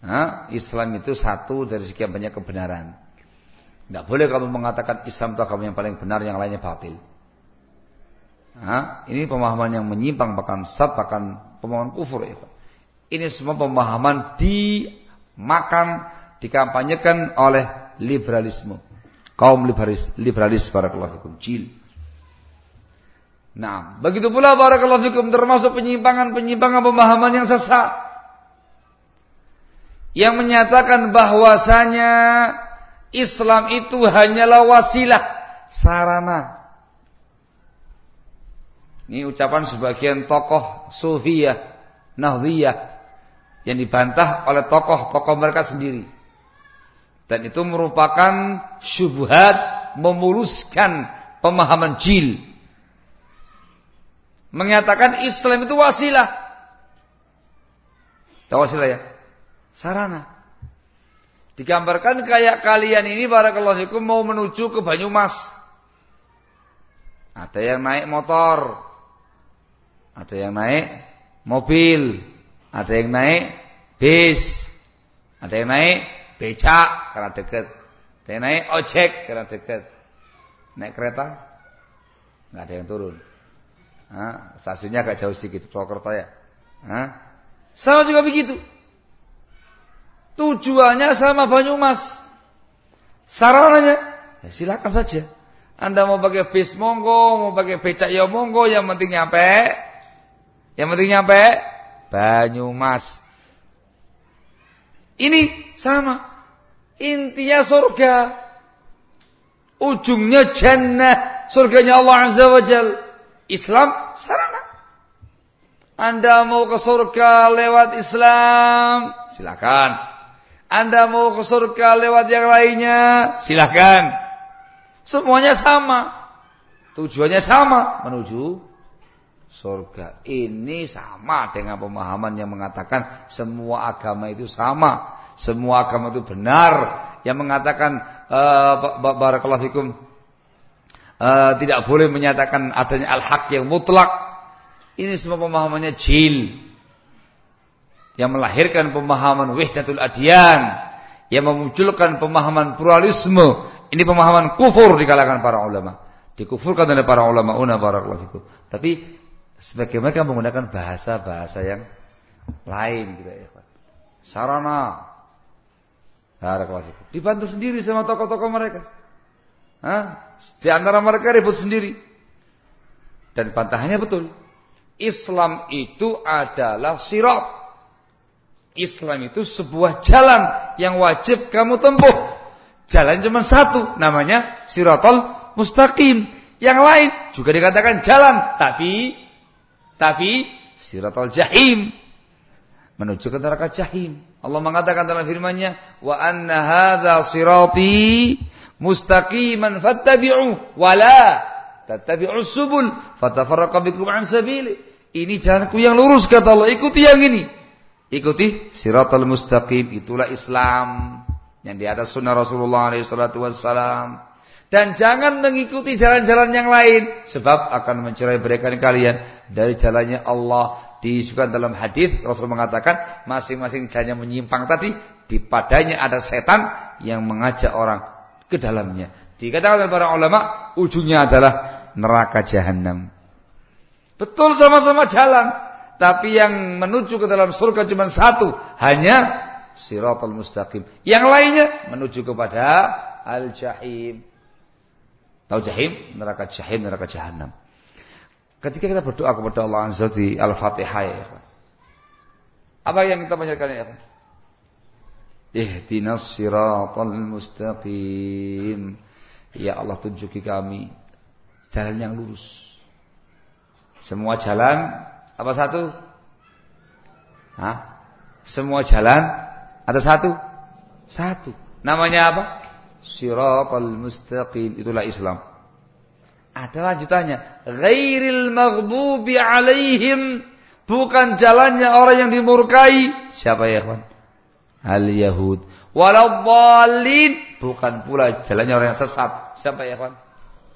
Nah, Islam itu satu dari sekian banyak kebenaran. Tidak boleh kamu mengatakan Islam itu agama yang paling benar, yang lainnya batil. Nah, ini pemahaman yang menyimpang bahkan sat bahkan pemahaman kufur ya. Ini semua pemahaman dimakan dikampanyekan oleh liberalisme. Kaum liberalis liberalis barakallahu fikum jil. Nah, begitu pula barakallahu fikum termasuk penyimpangan-penyimpangan pemahaman yang sesat. Yang menyatakan bahwasanya Islam itu hanyalah wasilah sarana. Ini ucapan sebagian tokoh sufiyah, nahdiyah yang dibantah oleh tokoh-tokoh mereka sendiri. Dan itu merupakan syubhat memuluskan pemahaman jil. Menyatakan Islam itu wasilah. Tahu wasilah ya? Sarana. Digambarkan kayak kalian ini barakallahu fikum mau menuju ke Banyumas. Ada yang naik motor. Ada yang naik mobil. Ada yang naik bis. Ada yang naik becak karena dekat. Ada yang naik ojek karena dekat. Naik kereta nggak ada yang turun. Nah, stasiunnya agak jauh sedikit, Purwokerto ya. Nah, sama juga begitu. Tujuannya sama Banyumas. Sarananya, ya silakan saja. Anda mau pakai bis monggo, mau pakai becak ya monggo, yang penting nyampe. Yang penting nyampe Banyumas. Ini sama. Intinya surga. Ujungnya jannah. Surganya Allah Azza wa Jal. Islam sarana. Anda mau ke surga lewat Islam, silakan. Anda mau ke surga lewat yang lainnya, silakan. Semuanya sama. Tujuannya sama menuju surga. Ini sama dengan pemahaman yang mengatakan semua agama itu sama. Semua agama itu benar. Yang mengatakan uh, barakallahu fikum uh, tidak boleh menyatakan adanya al-haq yang mutlak. Ini semua pemahamannya jil. Yang melahirkan pemahaman wahdatul adiyan. Yang memunculkan pemahaman pluralisme. Ini pemahaman kufur di kalangan para ulama. Dikufurkan oleh para ulama una fikum. Tapi Sebagai mereka menggunakan bahasa-bahasa yang lain gitu ya. Sarana. Dibantu sendiri sama tokoh-tokoh mereka. Hah? Di antara mereka ribut sendiri. Dan bantahannya betul. Islam itu adalah sirat. Islam itu sebuah jalan yang wajib kamu tempuh. Jalan cuma satu, namanya siratul mustaqim. Yang lain juga dikatakan jalan, tapi tapi siratal jahim menuju ke neraka jahim. Allah mengatakan dalam firman-Nya, "Wa anna hadza sirati mustaqiman fattabi'u wa la tattabi'us subul fatafarraqa bikum an sabili." Ini jalanku yang lurus kata Allah, ikuti yang ini. Ikuti siratal mustaqim, itulah Islam yang di atas sunnah Rasulullah SAW. Dan jangan mengikuti jalan-jalan yang lain. Sebab akan mencerai berikan kalian dari jalannya Allah. Disebutkan dalam hadis Rasul mengatakan masing-masing jalannya menyimpang tadi. Di padanya ada setan yang mengajak orang ke dalamnya. Dikatakan oleh para ulama ujungnya adalah neraka jahanam. Betul sama-sama jalan. Tapi yang menuju ke dalam surga cuma satu. Hanya siratul mustaqim. Yang lainnya menuju kepada al-jahim. Tahu jahim? Neraka jahim, neraka jahanam. Ketika kita berdoa kepada Allah Azza di Al-Fatihah ya. Apa yang kita panjatkan ya? Ihdinas siratal mustaqim. Ya Allah tunjuki kami jalan yang lurus. Semua jalan apa satu? Hah? Semua jalan ada satu? Satu. Namanya apa? Siratal mustaqim itulah Islam. Ada lanjutannya, ghairil maghdubi alaihim bukan jalannya orang yang dimurkai. Siapa ya, kawan? Al Yahud. Waladhdallin bukan pula jalannya orang yang sesat. Siapa ya, kawan?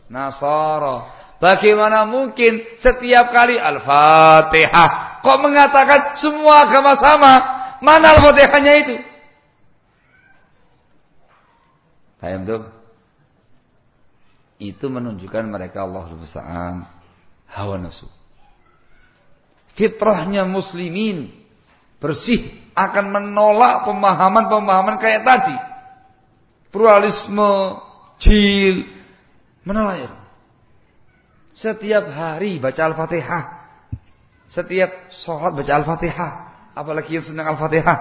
Nasara. Bagaimana mungkin setiap kali Al-Fatihah kok mengatakan semua agama sama? Mana Al-Fatihahnya itu? Paham tuh? Itu menunjukkan mereka Allah Subhanahu hawa nafsu. Fitrahnya muslimin bersih akan menolak pemahaman-pemahaman kayak tadi. Pluralisme, jil, menolak ya. Setiap hari baca Al-Fatihah. Setiap sholat baca Al-Fatihah. Apalagi yang senang Al-Fatihah.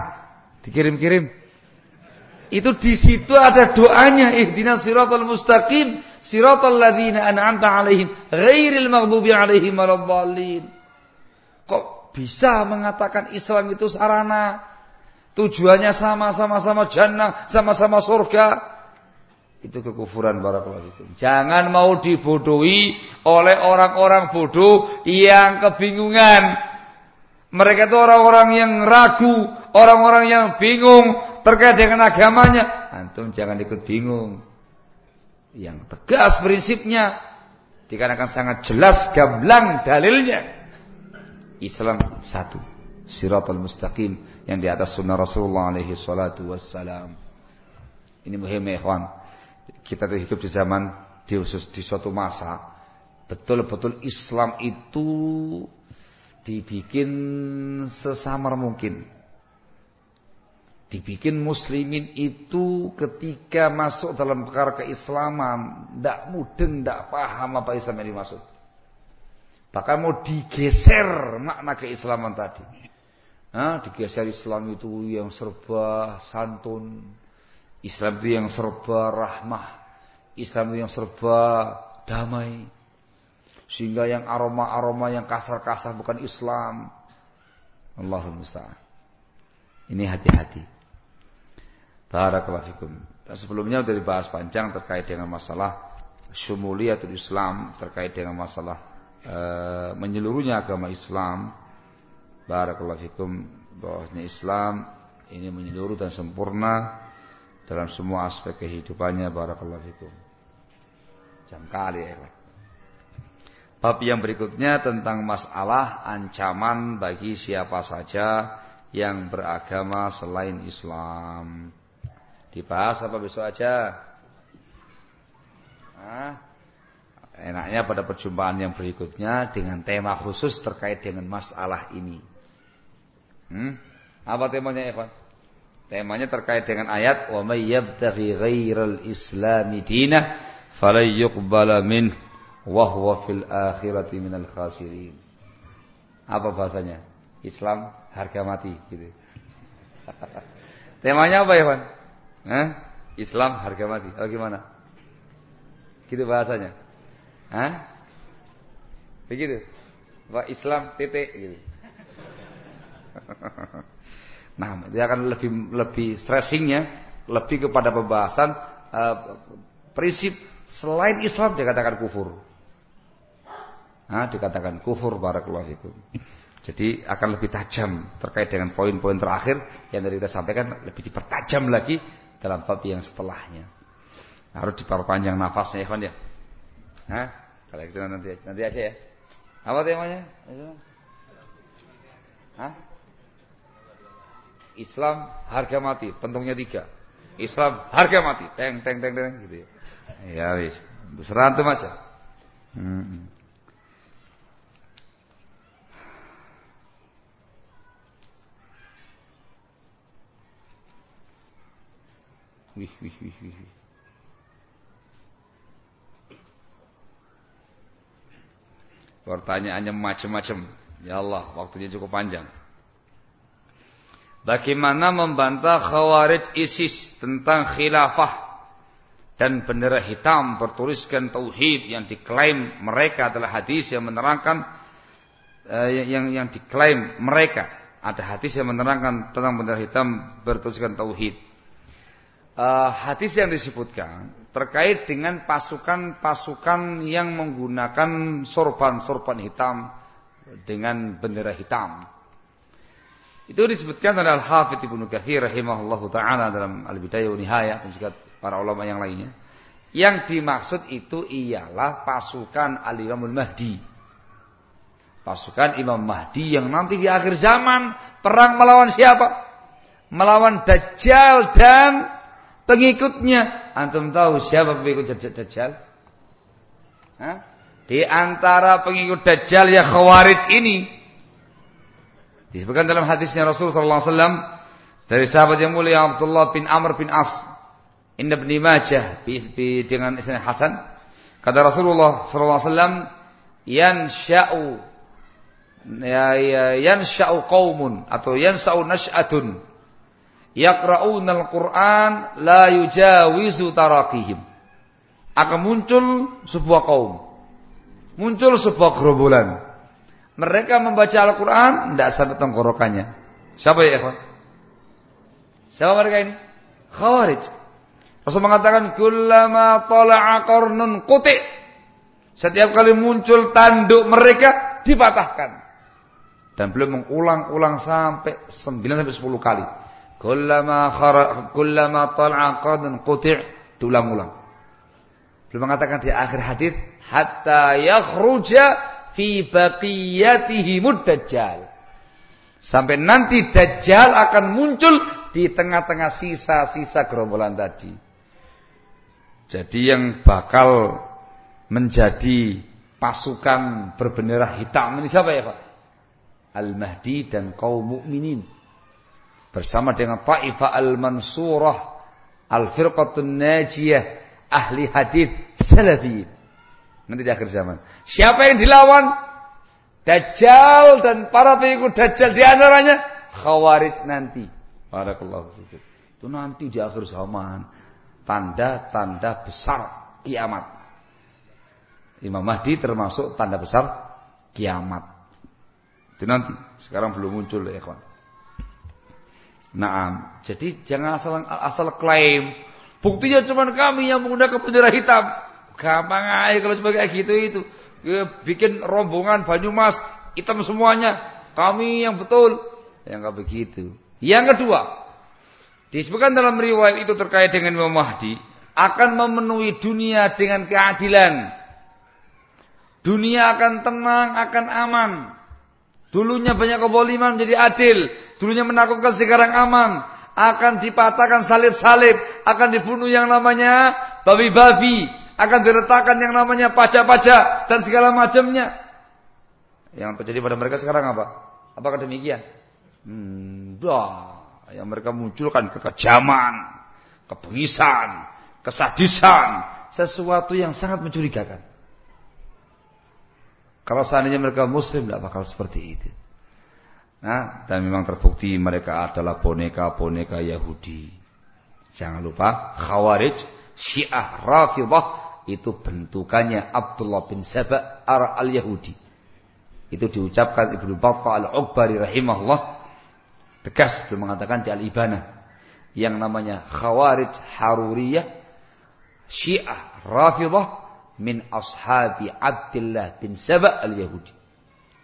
Dikirim-kirim itu di situ ada doanya ihdinas siratal mustaqim siratal ladzina an'amta 'alaihim ghairil maghdubi 'alaihim waladdallin. Kok bisa mengatakan Islam itu sarana tujuannya sama sama-sama jannah, sama-sama surga? Itu kekufuran barakallahu fikum. Jangan mau dibodohi oleh orang-orang bodoh yang kebingungan. Mereka itu orang-orang yang ragu, orang-orang yang bingung terkait dengan agamanya. Antum jangan ikut bingung. Yang tegas prinsipnya dikarenakan sangat jelas gamblang dalilnya. Islam satu, siratal mustaqim yang di atas sunnah Rasulullah alaihi salatu wassalam. Ini muhim ya ikhwan kita hidup di zaman di, di suatu masa betul-betul Islam itu dibikin sesamar mungkin. Dibikin muslimin itu ketika masuk dalam perkara keislaman, tidak mudeng, tidak paham apa Islam yang dimaksud. Bahkan mau digeser makna keislaman tadi. Nah, digeser Islam itu yang serba santun, Islam itu yang serba rahmah. Islam itu yang serba damai. Sehingga yang aroma-aroma yang kasar-kasar bukan Islam. Allahumma musta'an. Ini hati-hati. Barakallahu fikum. Sebelumnya sudah dibahas panjang terkait dengan masalah syumuliyatul Islam, terkait dengan masalah e, menyeluruhnya agama Islam. Barakallahu fikum bahwasanya Islam ini menyeluruh dan sempurna dalam semua aspek kehidupannya barakallahu fikum. Jam kali ya. Bab yang berikutnya tentang masalah ancaman bagi siapa saja yang beragama selain Islam. Dibahas apa besok aja? Nah, enaknya pada perjumpaan yang berikutnya dengan tema khusus terkait dengan masalah ini. Hmm? Apa temanya Evan? Temanya terkait dengan ayat wa may yabtaghi ghairal islami dinah falan yuqbala min wa huwa fil akhirati minal khasirin. Apa bahasanya? Islam harga mati gitu. Temanya apa Pak? Hah? Islam harga mati. Oh gimana? Gitu bahasanya. Hah? Begitu. Pak Islam titik gitu. Nah, dia akan lebih lebih stressingnya, lebih kepada pembahasan uh, prinsip selain Islam dikatakan kufur. Nah, dikatakan kufur barakallahu fikum. Jadi akan lebih tajam terkait dengan poin-poin terakhir yang tadi kita sampaikan lebih dipertajam lagi dalam bab yang setelahnya. Harus diperpanjang nafasnya ya, ya. Nah, kalau itu nanti nanti aja ya. Apa temanya? Hah? Islam harga mati, pentungnya tiga. Islam harga mati, teng teng teng teng gitu ya. Ya wis, serantem aja. Hmm. Wih, wih, wih, wih. Pertanyaannya macam-macam. Ya Allah, waktunya cukup panjang. Bagaimana membantah khawarij ISIS tentang khilafah dan bendera hitam bertuliskan tauhid yang diklaim mereka adalah hadis yang menerangkan uh, yang yang diklaim mereka ada hadis yang menerangkan tentang bendera hitam bertuliskan tauhid. Uh, hadis yang disebutkan terkait dengan pasukan-pasukan yang menggunakan sorban-sorban hitam dengan bendera hitam. Itu disebutkan oleh Al-Hafidh Ibnu Katsir rahimahullahu taala dalam Al-Bidayah wa Nihayah dan juga para ulama yang lainnya. Yang dimaksud itu ialah pasukan Al-Imamul Mahdi. Pasukan Imam Mahdi yang nanti di akhir zaman perang melawan siapa? Melawan Dajjal dan pengikutnya. Antum tahu siapa pengikut Dajjal? Hah? Di antara pengikut Dajjal ya Khawarij ini Disebutkan dalam hadisnya Rasul sallallahu alaihi wasallam dari sahabat yang mulia Abdullah bin Amr bin As. Inna bin Majah bi, bi, dengan isnad Hasan. Kata Rasulullah wasallam, "Yansha'u ya, ya yansha'u qaumun atau yansha'u nash'atun yaqra'una al-Qur'an la yujawizu taraqihim." akan muncul sebuah kaum. Muncul sebuah gerombolan. Mereka membaca Al-Quran, tidak sampai tenggorokannya. Siapa ya, ikhwan? Siapa mereka ini? Khawarij. Rasul mengatakan, Kullama tala'a qarnun kuti. Setiap kali muncul tanduk mereka, dipatahkan. Dan belum mengulang-ulang sampai 9 sampai 10 kali. Kullama khara kullama tala'a qarnun kuti. Diulang-ulang. Belum mengatakan di akhir hadis hatta yakhruja fi baqiyatihi muddajjal. Sampai nanti Dajjal akan muncul di tengah-tengah sisa-sisa gerombolan tadi. Jadi yang bakal menjadi pasukan berbendera hitam ini siapa ya Pak? Al-Mahdi dan kaum mukminin bersama dengan Taifah al-Mansurah, al-Firqatun Najiyah, ahli hadis salafi. Nanti di akhir zaman. Siapa yang dilawan? Dajjal dan para pengikut Dajjal di antaranya Khawarij nanti. Barakallahu fikum. Itu nanti di akhir zaman. Tanda-tanda besar kiamat. Imam Mahdi termasuk tanda besar kiamat. Itu nanti. Sekarang belum muncul ya kawan. Nah, jadi jangan asal asal klaim. Buktinya cuma kami yang menggunakan bendera hitam. Gampang aja kalau sebagai kayak gitu itu. Ya, bikin rombongan Banyumas hitam semuanya. Kami yang betul. Yang enggak begitu. Yang kedua, disebutkan dalam riwayat itu terkait dengan Imam Mahdi akan memenuhi dunia dengan keadilan. Dunia akan tenang, akan aman. Dulunya banyak keboliman menjadi adil. Dulunya menakutkan sekarang aman. Akan dipatahkan salib-salib. Akan dibunuh yang namanya babi-babi akan diletakkan yang namanya pajak-pajak dan segala macamnya. Yang terjadi pada mereka sekarang apa? Apakah demikian? Hmm. Yang mereka munculkan kekejaman, kebengisan, kesadisan, sesuatu yang sangat mencurigakan. Kalau seandainya mereka muslim tidak bakal seperti itu. Nah, dan memang terbukti mereka adalah boneka-boneka Yahudi. Jangan lupa Khawarij, Syiah, Rafidah itu bentukannya Abdullah bin Saba al-Yahudi. Itu diucapkan Ibnu Battah al-Uqbari rahimahullah tegas beliau mengatakan di Al-Ibanah yang namanya Khawarij Haruriyah Syiah Rafidah min ashabi Abdullah bin Saba al-Yahudi.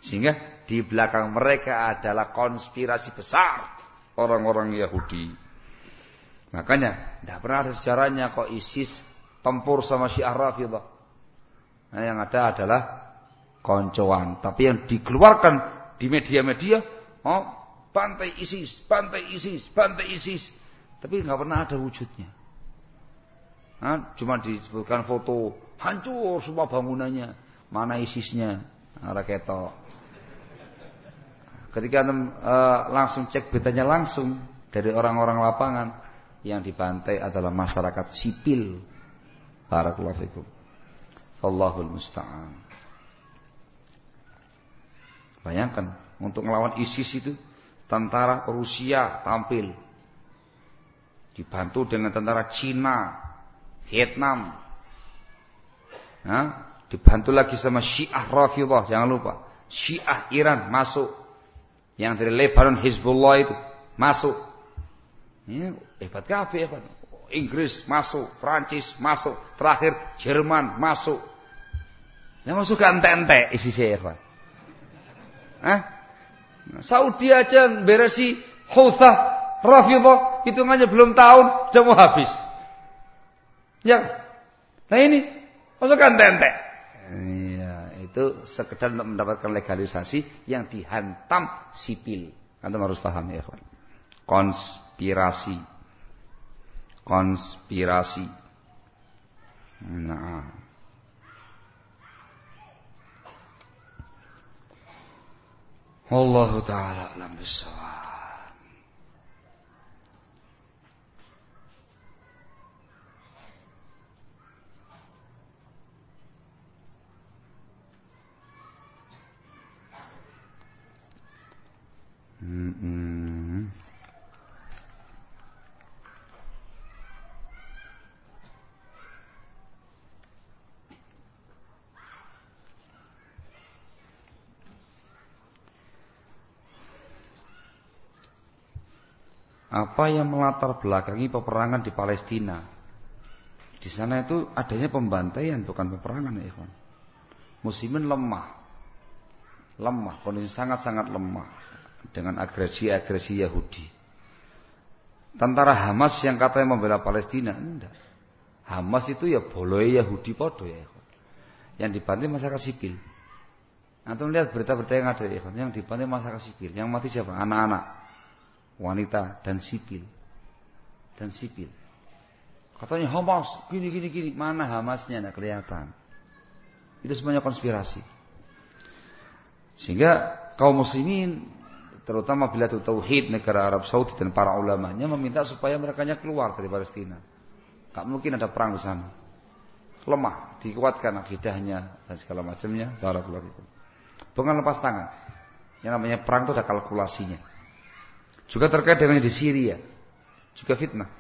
Sehingga di belakang mereka adalah konspirasi besar orang-orang Yahudi. Makanya tidak pernah ada sejarahnya kok ISIS tempur sama Syiah Rafidah. Nah, yang ada adalah koncoan. Tapi yang dikeluarkan di media-media, oh, pantai ISIS, pantai ISIS, pantai ISIS. Tapi nggak pernah ada wujudnya. Nah, cuma disebutkan foto hancur semua bangunannya. Mana ISISnya? Nah, raketo. Ketika uh, langsung cek beritanya langsung dari orang-orang lapangan yang dibantai adalah masyarakat sipil Barakallahu fikum. Allahul musta'an. Bayangkan untuk melawan ISIS itu tentara Rusia tampil dibantu dengan tentara Cina, Vietnam. Nah, dibantu lagi sama Syiah Rafidah, jangan lupa. Syiah Iran masuk. Yang dari Lebanon Hizbullah itu masuk. Ini hebat kabeh hebat. Inggris masuk, Prancis masuk, terakhir Jerman masuk. Yang masuk ke ente-ente isi saya. Hah? Saudi aja beresi Houthah, Rafidah, hitungannya belum tahun sudah mau habis. Ya. Nah ini masuk ke ente-ente. Iya, itu sekedar untuk mendapatkan legalisasi yang dihantam sipil. Anda harus paham ya. Konspirasi konspirasi. Nah. Allah taala alam. Mm-mm. Apa yang melatar belakangi peperangan di Palestina. Di sana itu adanya pembantaian bukan peperangan ya ikhwan. Muslimin lemah. Lemah, kondisi sangat-sangat lemah dengan agresi-agresi Yahudi. Tentara Hamas yang katanya membela Palestina, enggak. Hamas itu ya boleh Yahudi podo ya. Ikhwan. Yang dibantai masyarakat sipil. Antum lihat berita-berita yang ada ya, yang dibantai masyarakat sipil. Yang mati siapa? Anak-anak wanita dan sipil dan sipil. Katanya Hamas gini gini gini, mana Hamasnya tidak kelihatan. Itu semuanya konspirasi. Sehingga kaum muslimin terutama bila tauhid negara Arab Saudi dan para ulamanya meminta supaya mereka keluar dari Palestina. Tak mungkin ada perang di sana. Lemah, dikuatkan akidahnya dan segala macamnya. Barakallahu Bukan lepas tangan. Yang namanya perang itu ada kalkulasinya. Juga terkait dengan di Syria. Juga fitnah.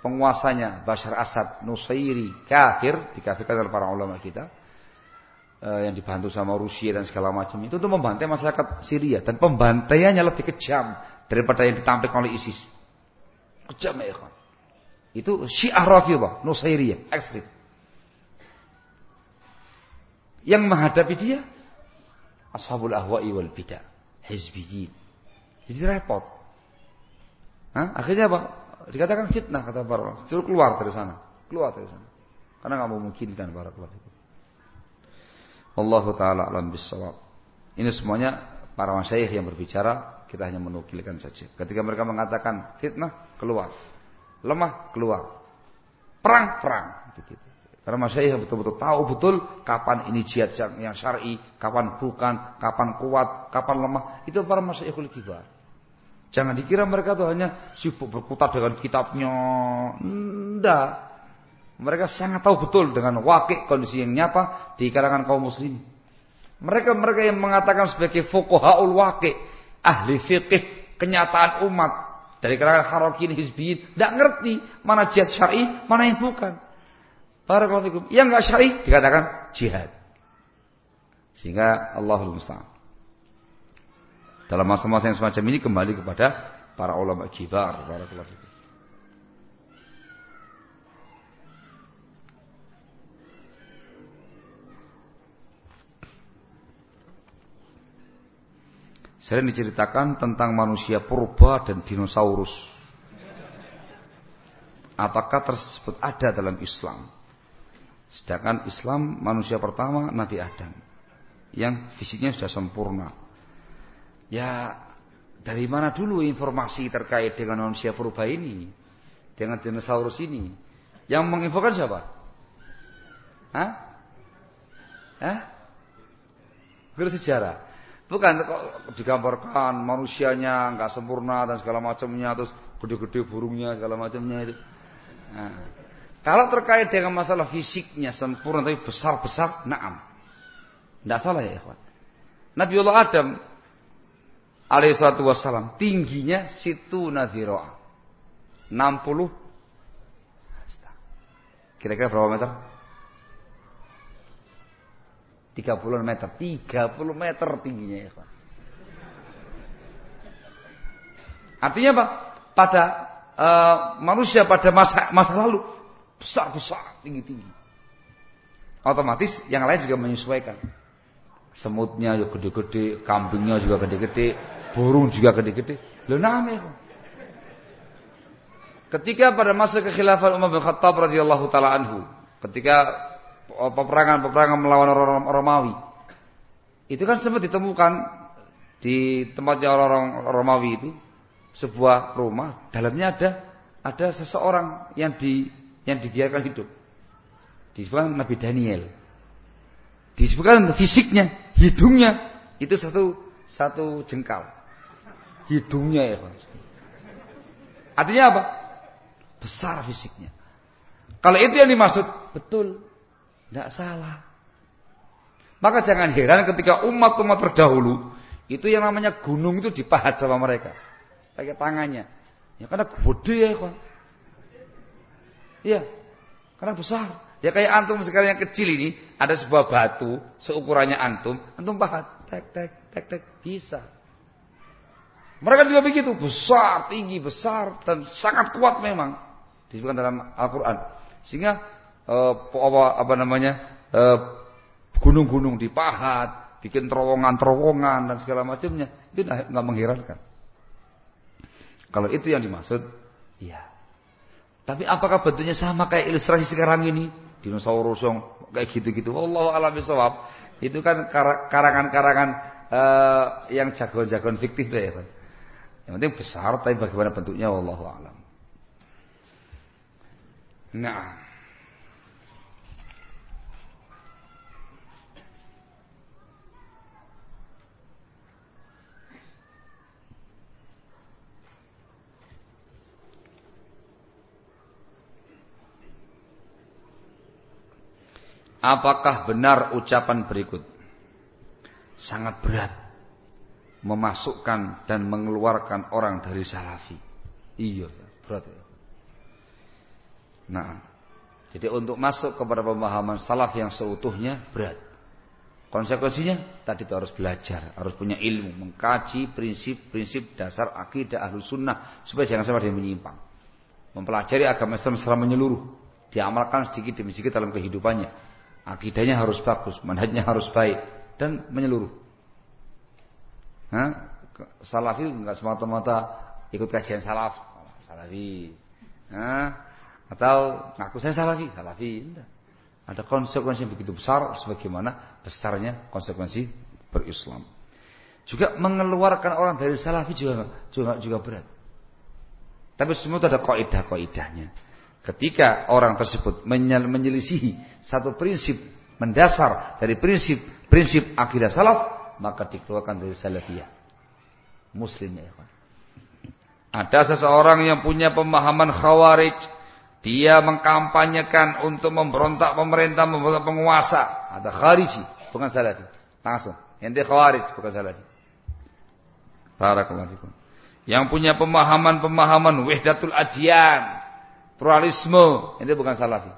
Penguasanya Bashar Assad, Nusairi, kafir, dikafirkan oleh para ulama kita. Eh, yang dibantu sama Rusia dan segala macam itu untuk membantai masyarakat Syria dan pembantaiannya lebih kejam daripada yang ditampilkan oleh ISIS. Kejam ya kan. Itu Syiah Rafidah, Nusairiyah, ekstrim. Yang menghadapi dia Ashabul Ahwa'i wal Bidah, Hizbiyin. Jadi repot. Hah? Akhirnya apa? Dikatakan fitnah kata para ulama. Suruh keluar dari sana. Keluar dari sana. Karena nggak memungkinkan para ulama. Allah taala alam bisawab. Ini semuanya para masyayikh yang berbicara, kita hanya menukilkan saja. Ketika mereka mengatakan fitnah, keluar. Lemah, keluar. Perang, perang. Gitu. Karena masyayikh betul-betul tahu betul kapan ini jihad yang syar'i, kapan bukan, kapan kuat, kapan lemah. Itu para masyayikhul kibar. Jangan dikira mereka tuh hanya sibuk berkutat dengan kitabnya. Tidak. Mereka sangat tahu betul dengan wakil kondisi yang nyata di kalangan kaum muslim. Mereka-mereka yang mengatakan sebagai fuqahaul wakil, ahli fikih, kenyataan umat dari kalangan harokin hizbiyin, tidak ngerti mana jihad syar'i, mana yang bukan. Barakallahu Yang enggak syar'i dikatakan jihad. Sehingga Allahul musta'an. Dalam masa-masa yang semacam ini kembali kepada para ulama kibar. Barakallahu Sering diceritakan tentang manusia purba dan dinosaurus. Apakah tersebut ada dalam Islam? Sedangkan Islam manusia pertama Nabi Adam yang fisiknya sudah sempurna. Ya dari mana dulu informasi terkait dengan manusia purba ini? Dengan dinosaurus ini? Yang menginfokan siapa? Hah? Hah? Guru sejarah. Bukan kok digambarkan manusianya nggak sempurna dan segala macamnya terus gede-gede burungnya segala macamnya itu. Nah, kalau terkait dengan masalah fisiknya sempurna tapi besar-besar, naam. Tidak salah ya, ikhwan. Nabiullah Adam alaihi salatu wassalam. Tingginya situ nadhiro'a. 60 Kira-kira berapa meter? 30 meter. 30 meter tingginya ya Pak. Artinya apa? Pada uh, manusia pada masa masa lalu besar-besar, tinggi-tinggi. Otomatis yang lain juga menyesuaikan. Semutnya juga gede-gede, kambingnya juga gede-gede, burung juga gede-gede. Lo namanya. Ketika pada masa kekhilafan Umar bin Khattab radhiyallahu taala anhu, ketika peperangan-peperangan melawan orang Romawi, itu kan sempat ditemukan di tempatnya orang-orang Romawi itu sebuah rumah, dalamnya ada ada seseorang yang di yang dibiarkan hidup. Disebutkan Nabi Daniel. Disebutkan fisiknya, hidungnya itu satu satu jengkal hidungnya ya Artinya apa? Besar fisiknya. Kalau itu yang dimaksud, betul. Tidak salah. Maka jangan heran ketika umat-umat terdahulu itu yang namanya gunung itu dipahat sama mereka. Pakai tangannya. Ya karena gede ya, kan. Iya. Karena besar. Ya kayak antum sekarang yang kecil ini ada sebuah batu seukurannya antum, antum pahat, tek tek tek tek bisa. Mereka juga begitu, besar, tinggi, besar dan sangat kuat memang disebutkan dalam Al-Qur'an. Sehingga eh, apa, apa namanya? Eh, gunung-gunung dipahat, bikin terowongan-terowongan dan segala macamnya. Itu nggak mengherankan. Kalau itu yang dimaksud, iya. Tapi apakah bentuknya sama kayak ilustrasi sekarang ini? Dinosaurus yang kayak gitu-gitu. Allah alam bisawab. Itu kan karangan-karangan uh, yang jagoan-jagoan fiktif ya kan. Yang penting besar tapi bagaimana bentuknya Allah alam. Nah, Apakah benar ucapan berikut? Sangat berat memasukkan dan mengeluarkan orang dari salafi. Iya, berat ya. Nah, jadi untuk masuk kepada pemahaman salaf yang seutuhnya berat. Konsekuensinya tadi itu harus belajar, harus punya ilmu, mengkaji prinsip-prinsip dasar akidah ahlu sunnah supaya jangan sampai dia menyimpang. Mempelajari agama Islam secara menyeluruh, diamalkan sedikit demi sedikit dalam kehidupannya Akidahnya harus bagus, manhajnya harus baik dan menyeluruh. Salafi enggak semata-mata ikut kajian salaf, salafi. Nah, atau ngaku saya salafi, salafi. Enggak. Ada konsekuensi yang begitu besar sebagaimana besarnya konsekuensi berislam. Juga mengeluarkan orang dari salafi juga juga juga berat. Tapi semua itu ada kaidah-kaidahnya. Ketika orang tersebut menyelisihi satu prinsip mendasar dari prinsip-prinsip akidah salaf, maka dikeluarkan dari salafiyah. Muslimnya ya Ada seseorang yang punya pemahaman khawarij, dia mengkampanyekan untuk memberontak pemerintah, memberontak penguasa. Ada khariji, bukan salafi. Langsung. Yang dia khawarij, bukan salafi. Barakallahu fikum. Yang punya pemahaman-pemahaman wahdatul adyan, pluralisme, itu bukan salafi.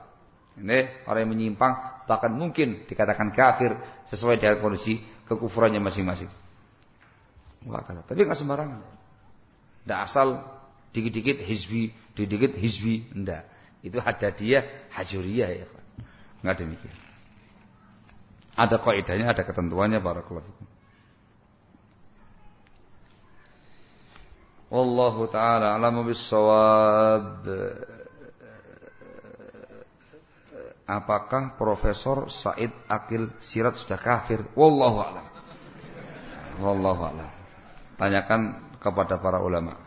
Ini orang yang menyimpang bahkan mungkin dikatakan kafir sesuai dengan kondisi kekufurannya masing-masing. Tapi nggak sembarangan. Tidak asal dikit-dikit hizbi, dikit-dikit hizbi, enggak. Itu ada dia hajuriyah ya. Enggak demikian. Ada kaidahnya, ada ketentuannya barakallahu fikum. Wallahu taala alamu bis-shawab. Apakah Profesor Said Akil Sirat sudah kafir? Wallahu a'lam. Wallahu a'lam. Tanyakan kepada para ulama.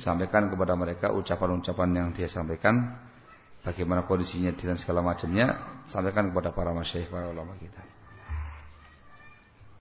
Sampaikan kepada mereka ucapan-ucapan yang dia sampaikan, bagaimana kondisinya dan segala macamnya, sampaikan kepada para masyayikh para ulama kita.